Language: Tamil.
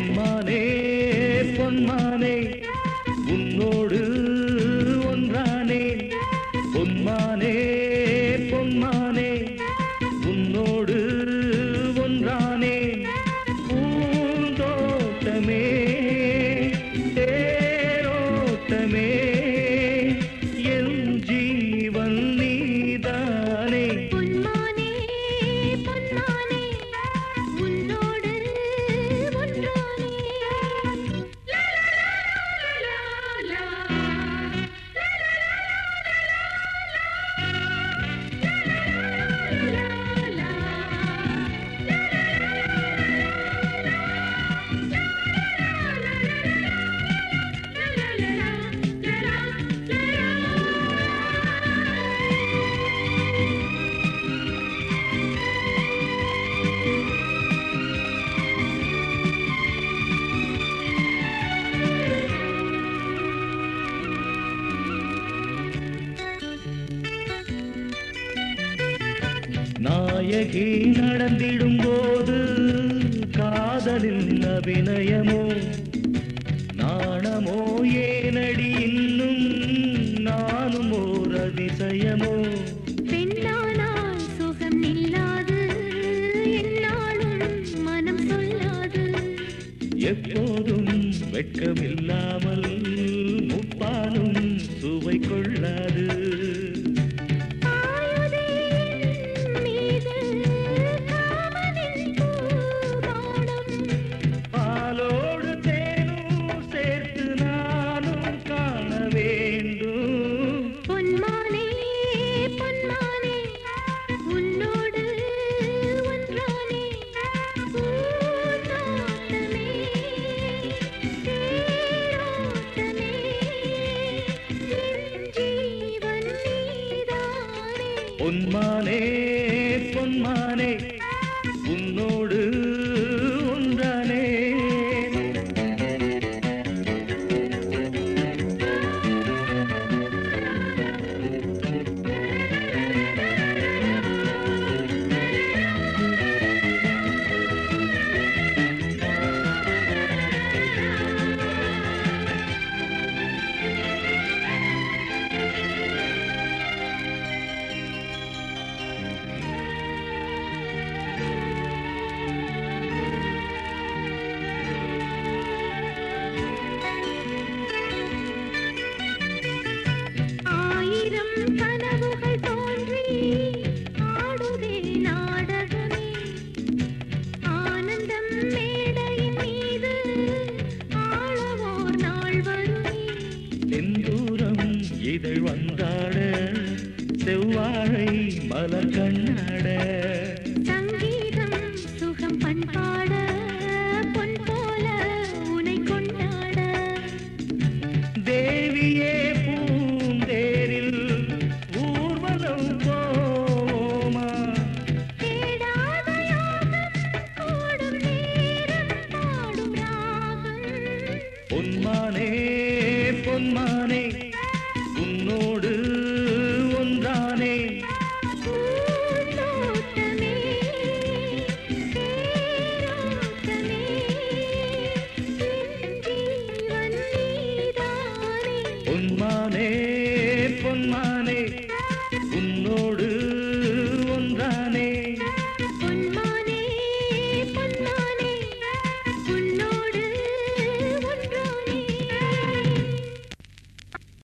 பொன்மானே பொன்மானே உன்னோடு ஒன்றானே. பொன்மானே பொன்மானே உன்னோடு ஒன்றானே. பூந்தோட்டமே தேரோட்டமே. நாயகி நடந்திடும் போது காதலின் அபிநயமோ நாணமோ ஏனடி இன்னும் நானும் ஓர் அதிசயமோ? பெண்ணானால் சுகம் நில்லாது என்னாலும் மனம் சொல்லாது. எப்போதும் வெட்கமில்லாமல் முப்பாலும் சுவை கொள்ளாது. நீதானே பொன்மானே பல கண்ணட. சங்கீதம் சுகம் பண்பாட பொன் போல உனை கொண்டாட. தேவியே பூந்தேரில் ஊர்வலம் போமா. தேடாத பொன்மானே பொன்மானே. பொன்மானே பொன்மானே